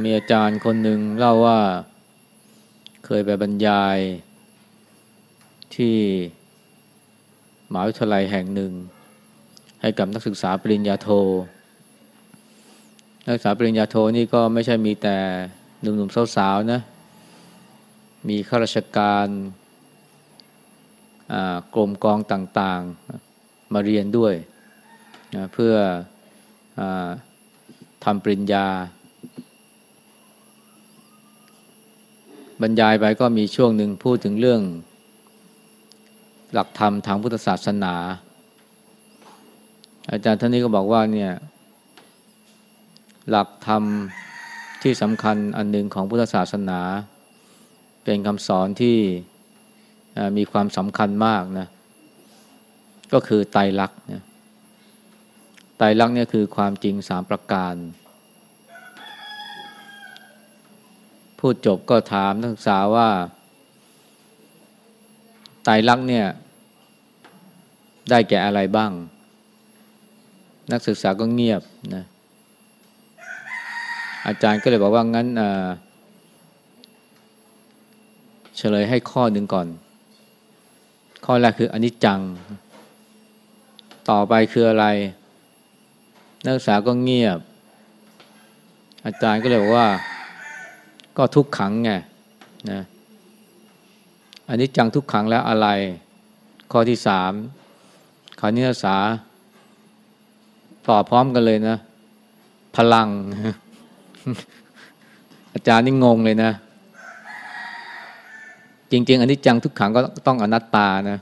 มีอาจารย์คนหนึ่งเล่าว่าเคยไปบรรยายที่มหาวิทยาลัยแห่งหนึ่ง ให้กับนักศึกษาปริญญาโท นักศึกษาปริญญาโทนี่ก็ไม่ใช่มีแต่หนุ่มๆสาวๆนะ มีข้าราชการกรมกองต่างๆมาเรียนด้วยนะเพื่ออทำปริญญา บรรยายไปก็มีช่วงหนึ่งพูดถึงเรื่อง หลักธรรมทางพุทธศาสนา อาจารย์ท่านนี้ก็บอกว่าเนี่ยหลักธรรมที่สำคัญอันหนึ่งของพุทธศาสนา เป็นคำสอนที่มีความสำคัญมากนะก็คือไตรลักษณ์นะไตรลักษณ์เนี่ยคือความจริงสามประการ พูดจบก็ถามนักศึกษาว่าไตรลักษณ์เนี่ย ได้แก่อะไรบ้าง นักศึกษาก็เงียบนะอาจารย์ก็เลยบอกว่างั้นเฉลยให้ข้อหนึ่งก่อน ข้อแรกคืออนิจจัง ต่อไปคืออะไร นักศึกษาก็เงียบ อาจารย์ก็เลยบอกว่า ก็ทุกขังไงนะอันนี้จังทุกขังแล้วอะไร ข้อที่สามคานี้นักศึกษาตอบพร้อมกันเลยนะ พลัง อาจารย์นี่งงเลยนะ จริง ๆ อันนี้จังทุกขังก็ต้องอนัตตานะ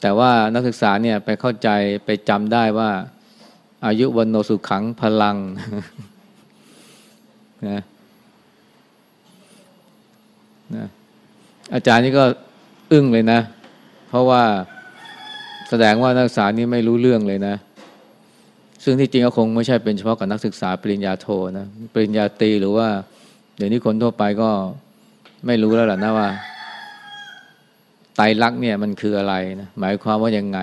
แต่ว่านักศึกษาเนี่ยไปเข้าใจไปจำได้ว่า อายุวันโนสุขังพลังนะ นะอาจารย์นี่ก็อึ้งเลยนะ เพราะว่าแสดงว่านักศึกษานี่ไม่รู้เรื่องเลยนะ ซึ่งที่จริงก็คงไม่ใช่เป็นเฉพาะกับนักศึกษาปริญญาโทนะ ปริญญาตรีหรือว่า เดี๋ยวนี้คนทั่วไปก็ไม่รู้แล้วล่ะนะว่า ไตรลักษณ์เนี่ยมันคืออะไรนะหมายความว่ายังไง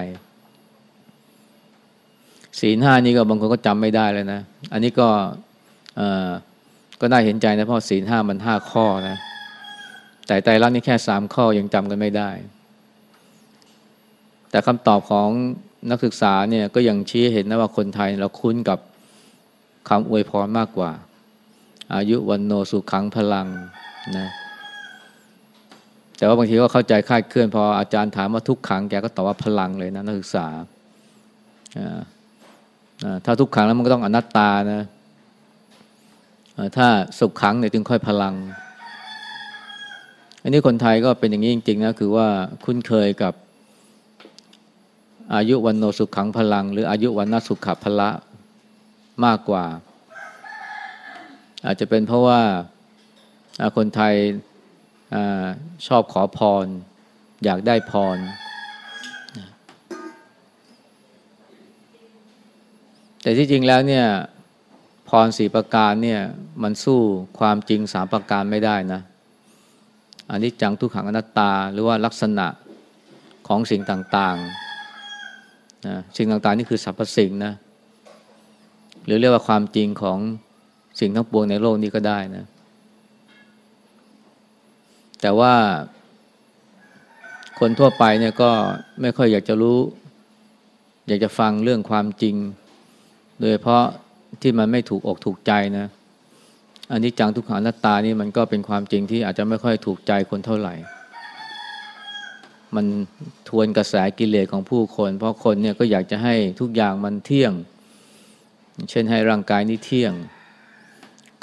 ศีลห้านี่ก็บางคนก็จำไม่ได้เลยนะ อันนี้ก็ก็น่าเห็นใจนะเพราะศีลห้ามันห้าข้อนะ แต่ไตรลักนี่แค่สามข้อยังจำกันไม่ได้ แต่คำตอบของนักศึกษาเนี่ยก็ยังชี้เห็นนะว่าคนไทยเราคุ้นกับคำอวยพรมากกว่า อายุวันโนสุขังพลังนะแต่ว่าบางทีก็เข้าใจคาดเคลื่อนพออาจารย์ถามว่าทุกขังแกก็ตอบว่าพลังเลยนะนักศึกษา ถ้าทุกขังแล้วมันก็ต้องอนัตตานะถ้าสุขขังเนี่ยจึงค่อยพลัง อันนี้คนไทยก็เป็นอย่างนี้จริงๆนะคือว่าคุ้นเคยกับอายุวันโนสุขขังพลัง หรืออายุวันนสุขขพละมากกว่า อาจจะเป็นเพราะว่าคนไทยอชอบขอพร อยากได้พร แต่ที่จริงแล้วเนี่ยพรสี่ประการเนี่ยมันสู้ความจริงสามประการไม่ได้นะ อันนี้จังทุกขังอนัตตา หรือว่าลักษณะของสิ่งต่างๆนะสิ่งต่างๆนี่คือสรรพสิ่งนะหรือเรียกว่าความจริงของสิ่งทั้งปวงในโลกนี้ก็ได้นะ แต่ว่า คนทั่วไปเนี่ยก็ไม่ค่อยอยากจะรู้ อยากจะฟังเรื่องความจริง โดยเพราะที่มันไม่ถูกอกถูกใจนะ อันนี้จังทุกขังนัตตานี่มันก็เป็นความจริงที่อาจจะไม่ค่อยถูกใจคนเท่าไหร่ มันทวนกระแสกิเลสของผู้คน เพราะคนเนี่ยก็อยากจะให้ทุกอย่างมันเที่ยง เช่นให้ร่างกายนี้เที่ยง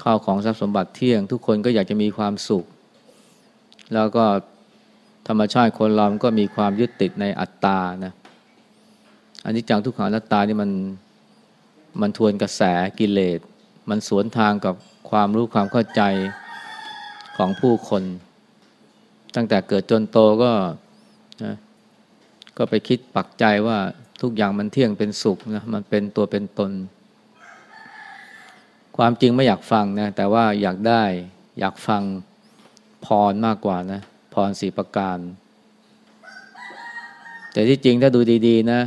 ข้าวของทรัพย์สมบัติเที่ยง ทุกคนก็อยากจะมีความสุข แล้วก็ธรรมชาติคนเราก็มีความยึดติดในอัตตานะอันนี้จังทุกขังอนัตตานี่มันมันทวนกระแสกิเลส มันสวนทางกับ ความรู้ความเข้าใจของผู้คน ตั้งแต่เกิดจนโตก็นะก็ไปคิดปักใจว่าทุกอย่างมันเที่ยงเป็นสุขนะมันเป็นตัวเป็นตน ความจริงไม่อยากฟังนะแต่ว่าอยากได้อยากฟังพรมากกว่านะพรสีประการ แต่ที่จริงถ้าดูดีๆนะ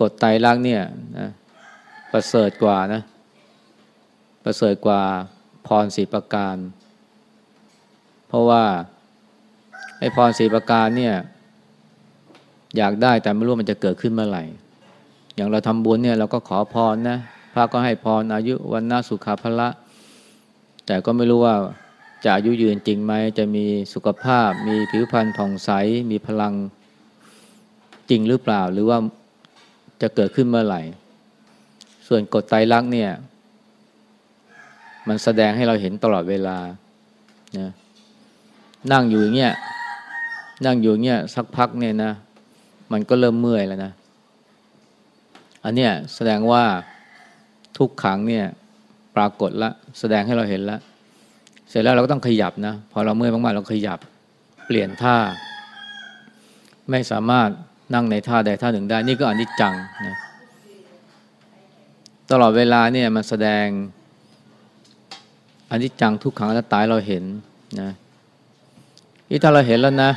กดไตรักเนี่ยนะประเสริฐกว่านะ ประเสริฐกว่าพรสีประการ เพราะว่าไอ้พรสีประการเนี่ย อยากได้แต่ไม่รู้มันจะเกิดขึ้นเมื่อไหร่ อย่างเราทำบุญเนี่ยเราก็ขอพรนะพระก็ให้พรอายุวันนาสุขาภละ แต่ก็ไม่รู้ว่าจะอายุยืนจริงไหม จะมีสุขภาพ มีผิวพรรณผ่องใส มีพลังจริงหรือเปล่า หรือว่าจะเกิดขึ้นเมื่อไหร่ ส่วนกฎไตรลักษณ์เนี่ย มันแสดงให้เราเห็นตลอดเวลานะนั่งอยู่อย่างเงี้ยนั่งอยู่อย่างเงี้ยสักพักเนี่ยนะ มันก็เริ่มเมื่อยแล้วนะอันเนี้ยแสดงว่าทุกขังเนี่ยปรากฏละแสดงให้เราเห็นล้วเสร็จแล้วเราก็ต้องขยับนะพอเราเมื่อยมากๆเราขยับเปลี่ยนท่า ไม่สามารถนั่งในท่าใดท่าหนึ่งได้ นี่ก็อนิจจังนะตลอดเวลาเนี่ยมันแสดง อนิจจังทุกขังอนัตตาเราเห็นนะนี่ถ้าเราเห็นแล้วนะ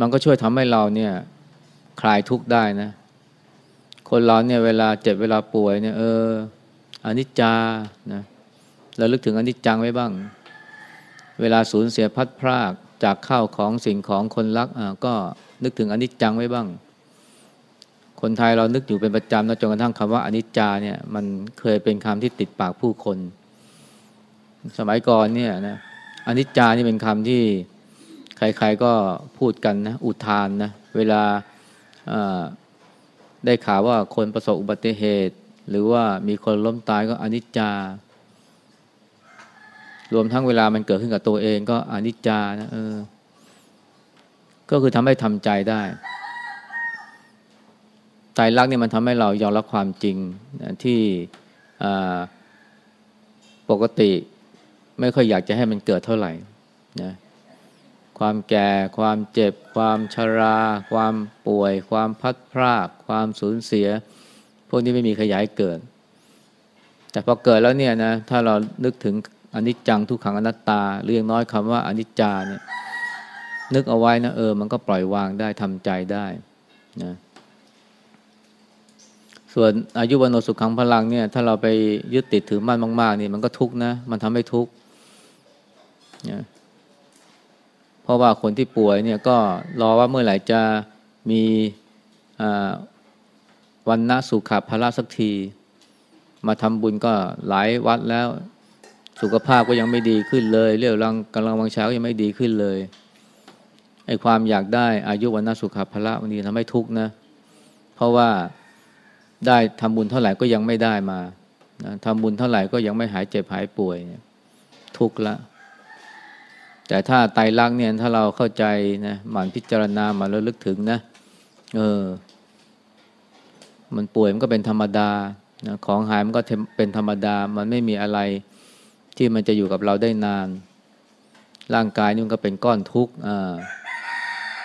มันก็ช่วยทำให้เราเนี่ยคลายทุกข์ได้นะ คนเราเนี่ยเวลาเจ็บเวลาป่วยเนี่ยเอออนิจจานะเราลึกถึงอนิจจังไว้บ้าง เวลาสูญเสียพัดพรากจากข้าวของสิ่งของคนรักอ่าก็นึกถึงอนิจจังไว้บ้าง คนไทยเรานึกอยู่เป็นประจำนะจนกระทั่งคำว่าอนิจจาเนี่ยมันเคยเป็นคำที่ติดปากผู้คน สมัยก่อนเนี่ยนะอนิจจานี่เป็นคำที่ใครๆก็พูดกันนะอุทานนะเวลาได้ข่าวว่าคนประสบอุบัติเหตุ หรือว่ามีคนล้มตายก็อนิจจารวมทั้งเวลามันเกิดขึ้นกับตัวเองก็อนิจจานะเออ ก็คือทำให้ทำใจได้ใจรักเนี่ยมันทำให้เรายอมรับความจริงที่ปกติ ไม่ค่อยอยากจะให้มันเกิดเท่าไหร่นะความแก่ความเจ็บ ความชรา ความป่วย ความพัดพราก ความสูญเสีย พวกนี้ไม่มีขยายเกิด แต่พอเกิดแล้วเนี่ยนะถ้าเรานึกถึงอนิจจังทุกขังอนัตตาหรืออย่างน้อยคำว่าอนิจจาเนี่ยนึกเอาไว้นะเออ มันก็ปล่อยวางได้ทำใจได้นะส่วนอายุวันโนสุขังพลังเนี่ยถ้าเราไปยึดติดถือมั่นมาก ๆ นี่มันก็ทุกนะ มันทำให้ทุกข์ นะเพราะว่าคนที่ป่วยเนี่ยก็รอว่าเมื่อไหร่จะมีวันนะสุขภาระสักที มาทำบุญก็หลายวัดแล้ว สุขภาพก็ยังไม่ดีขึ้นเลย เรื่องรังกำลังวังเช้ายังไม่ดีขึ้นเลยไอ้ความอยากได้อายุวันนะสุขภาระวันนี้ทำให้ทุกข์นะ เพราะว่าได้ทำบุญเท่าไหร่ก็ยังไม่ได้มาทำบุญเท่าไหร่ก็ยังไม่หายเจ็บหายป่วยทุกข์ละ แต่ถ้าไตรลักษณ์เนี่ยถ้าเราเข้าใจนะหมั่นพิจารณามาแล้วลึกถึงนะเออ มันป่วยมันก็เป็นธรรมดานะของหายมันก็เป็นธรรมดา มันไม่มีอะไรที่มันจะอยู่กับเราได้นาน ร่างกายนี่มันก็เป็นก้อนทุกข์อ่า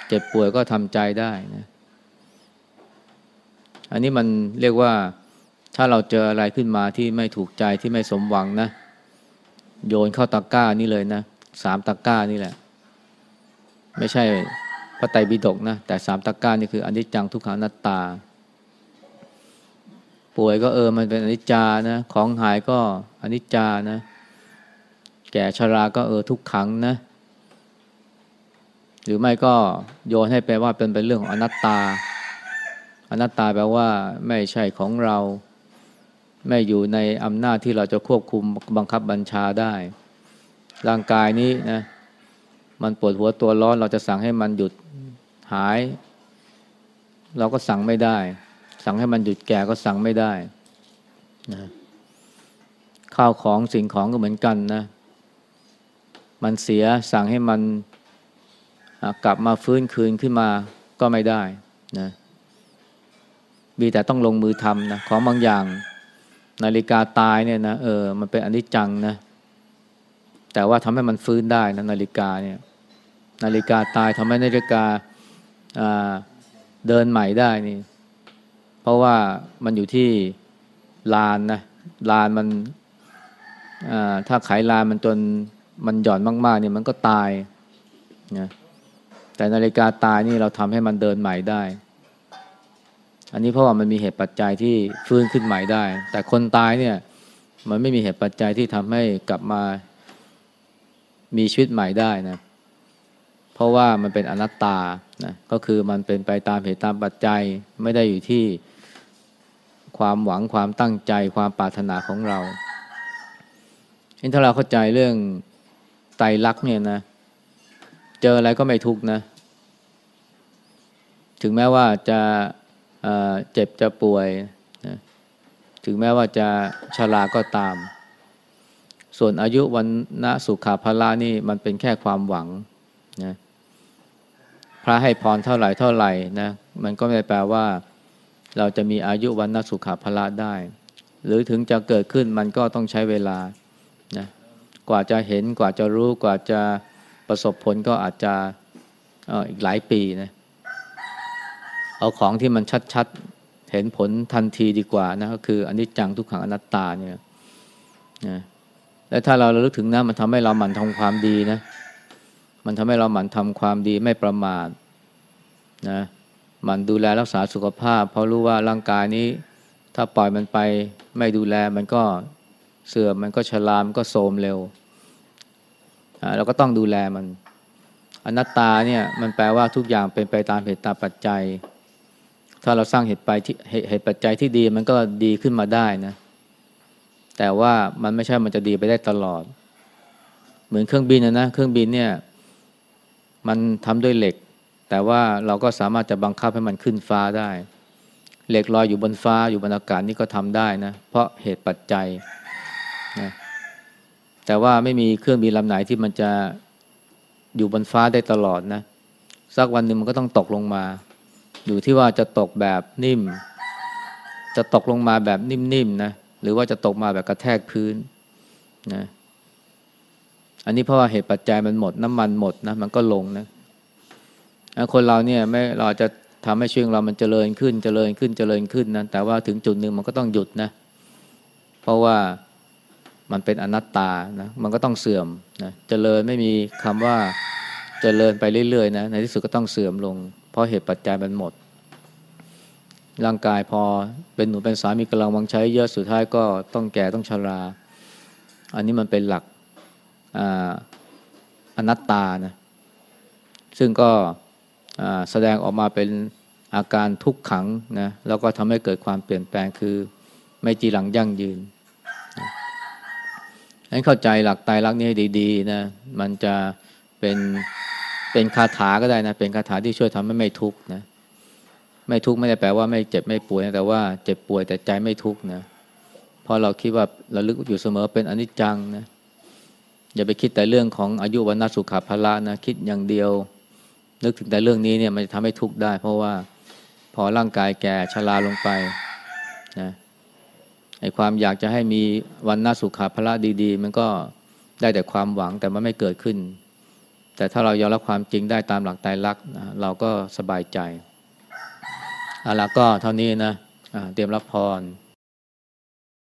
เจ็บป่วยก็ทำใจได้นะอันนี้มันเรียกว่าถ้าเราเจออะไรขึ้นมาที่ไม่ถูกใจที่ไม่สมหวังนะ โยนเข้าตะกร้านี่เลยนะ สามตะกร้านี่แหละ ไม่ใช่พระไตรปิฎกนะ แต่สามตะกร้านี่คืออนิจจังทุกขังนัตตา ป่วยก็เออมันเป็นอนิจจานะ ของหายก็อนิจจานะ แก่ชราก็เออทุกขังนะ หรือไม่ก็โยนให้แปลว่าเป็นเป็นเรื่องของอนัตตา อนัตตาแปลว่าไม่ใช่ของเรา ไม่อยู่ในอำนาจที่เราจะควบคุมบังคับบัญชาได้ ร่างกายนี้นะ มันปวดหัวตัวร้อน เราจะสั่งให้มันหยุดหาย เราก็สั่งไม่ได้ สั่งให้มันหยุดแก่ก็สั่งไม่ได้นะข้าวของสิ่งของก็เหมือนกันนะ มันเสียสั่งให้มันกลับมาฟื้นคืนขึ้นมาก็ไม่ได้นะ มีแต่ต้องลงมือทำนะ ของบางอย่าง นาฬิกาตายเนี่ยนะเออ มันเป็นอนิจจังนะ แต่ว่าทำให้มันฟื้นได้นะนาฬิกาเนี่ยนาฬิกาตายทำให้นาฬิกาเดินใหม่ได้นี่ เพราะว่ามันอยู่ที่ลานนะลานมันถ้าไขลานมันจนมันหย่อนมากๆเนี่ยมันก็ตายนะแต่นาฬิกาตายนี่เราทำให้มันเดินใหม่ได้ อันนี้เพราะว่ามันมีเหตุปัจจัยที่ฟื้นขึ้นใหม่ได้ แต่คนตายเนี่ย มันไม่มีเหตุปัจจัยที่ทำให้กลับมา มีชีวิตใหม่ได้นะ เพราะว่ามันเป็นอนัตตานะก็คือมันเป็นไปตามเหตุตามปัจจัยไม่ได้อยู่ที่ความหวังความตั้งใจความปรารถนาของเราเห็นถ้าเราเข้าใจเรื่องไตรลักษณ์เนี่ยนะ เจออะไรก็ไม่ทุกนะ ถึงแม้ว่าจะเจ็บจะป่วยนะถึงแม้ว่าจะชราก็ตาม ส่วนอายุวันนะสุขาภละนี่มันเป็นแค่ความหวังนะพระให้พรเท่าไหร่เท่าไหร่นะมันก็ไม่ได้แปลว่า เราจะมีอายุวันนะสุขาภละได้ หรือถึงจะเกิดขึ้นมันก็ต้องใช้เวลานะกว่าจะเห็นกว่าจะรู้กว่าจะประสบผลก็อาจจะอีกหลายปีนะเอาของที่มันชัดๆ เห็นผลทันทีดีกว่านะก็คืออนนี้จังทุกขังอนัตตาเนี่ยนะ และถ้าเราระลึกถึงนะมันทำให้เราหมั่นทำความดีนะ มันทำให้เราหมั่นทำความดีไม่ประมาทนะหมั่นดูแลรักษาสุขภาพ เพราะรู้ว่าร่างกายนี้ ถ้าปล่อยมันไปไม่ดูแลมันก็เสื่อมมันก็ชรามก็โทรมเร็วเราก็ต้องดูแลมัน อนัตตาเนี่ยมันแปลว่าทุกอย่างเป็นไปตามเหตุตามปัจจัย ถ้าเราสร้างเหตุไปที่เหตุปัจจัยที่ดีมันก็ดีขึ้นมาได้นะ แต่ว่ามันไม่ใช่มันจะดีไปได้ตลอด เหมือนเครื่องบินนะนะ เครื่องบินเนี่ย มันทำด้วยเหล็ก แต่ว่าเราก็สามารถจะบังคับให้มันขึ้นฟ้าได้ เหล็กลอยอยู่บนฟ้าอยู่บนอากาศนี่ก็ทำได้นะ เพราะเหตุปัจจัยนะแต่ว่าไม่มีเครื่องบินลำไหนที่มันจะอยู่บนฟ้าได้ตลอดนะ สักวันหนึ่งมันก็ต้องตกลงมา อยู่ที่ว่าจะตกแบบนิ่ม จะตกลงมาแบบนิ่มๆนะ หรือว่าจะตกมาแบบกระแทกพื้นนะอันนี้เพราะว่าเหตุปัจจัยมันหมดน้ำมันหมดนะมันก็ลงนะคนเราเนี่ยไม่เราจะทำให้ชีวิตเรามันเจริญขึ้นเจริญขึ้นเจริญขึ้นนะแต่ว่าถึงจุดหนึ่งมันก็ต้องหยุดนะ เพราะว่ามันเป็นอนัตตานะมันก็ต้องเสื่อมนะเจริญไม่มีคำว่าเจริญไปเรื่อยๆนะในที่สุดก็ต้องเสื่อมลง เพราะเหตุปัจจัยมันหมด ร่างกายพอเป็นหนูเป็นสามีกำลังวังใช้เยอะสุดท้ายก็ต้องแก่ต้องชรา อันนี้มันเป็นหลักอนัตตานะซึ่งก็แสดงออกมาเป็นอาการทุกขังนะแล้วก็ทำให้เกิดความเปลี่ยนแปลงคือไม่จีหลังยั่งยืนนั้นเข้าใจหลักไตรลักนี้ให้ดีๆนะมันจะเป็นเป็นคาถาก็ได้นะเป็นคาถาที่ช่วยทำให้ไม่ทุกข์นะ ไม่ทุกข์ไม่ได้แปลว่าไม่เจ็บไม่ป่วยแต่ว่าเจ็บป่วยแต่ใจไม่ทุกข์นะเพราะเราคิดว่าเราลึกอยู่เสมอเป็นอนิจจังนะอย่าไปคิดแต่เรื่องของอายุวันนาสุขาภละนะคิดอย่างเดียว นึกถึงแต่เรื่องนี้เนี่ยมันจะทำให้ทุกข์ได้ เพราะว่าพอร่างกายแก่ชราลงไปนะไอ้ความอยากจะให้มีวันน่าสุขาภละดี ๆ มันก็ได้แต่ความหวังแต่มันไม่เกิดขึ้น แต่ถ้าเรายอมรับความจริงได้ตามหลักไตรลักษณ์เราก็สบายใจ เอาละก็เท่านี้นะะเตรียมรับพร